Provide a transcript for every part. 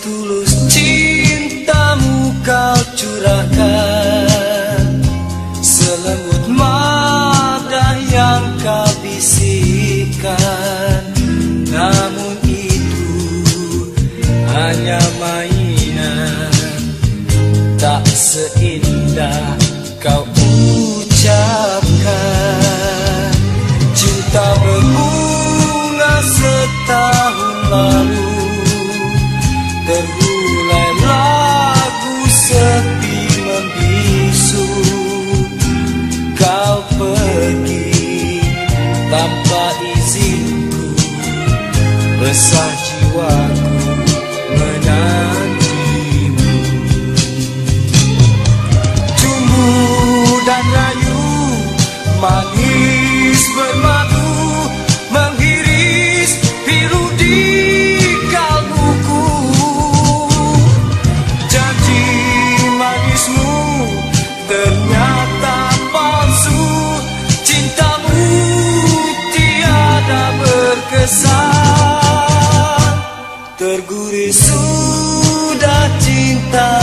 tulus cintamu kau curahkan. Selembut mata yang kau bisikan. Namun itu hanya mainan. Tak seindah kau tanpa izinku Resah jiwaku cinta yang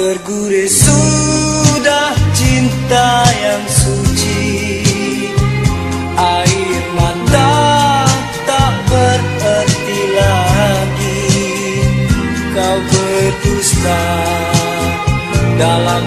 Terguris sudah cinta yang suci. Air mata tak berarti lagi. Kau berdusta dalam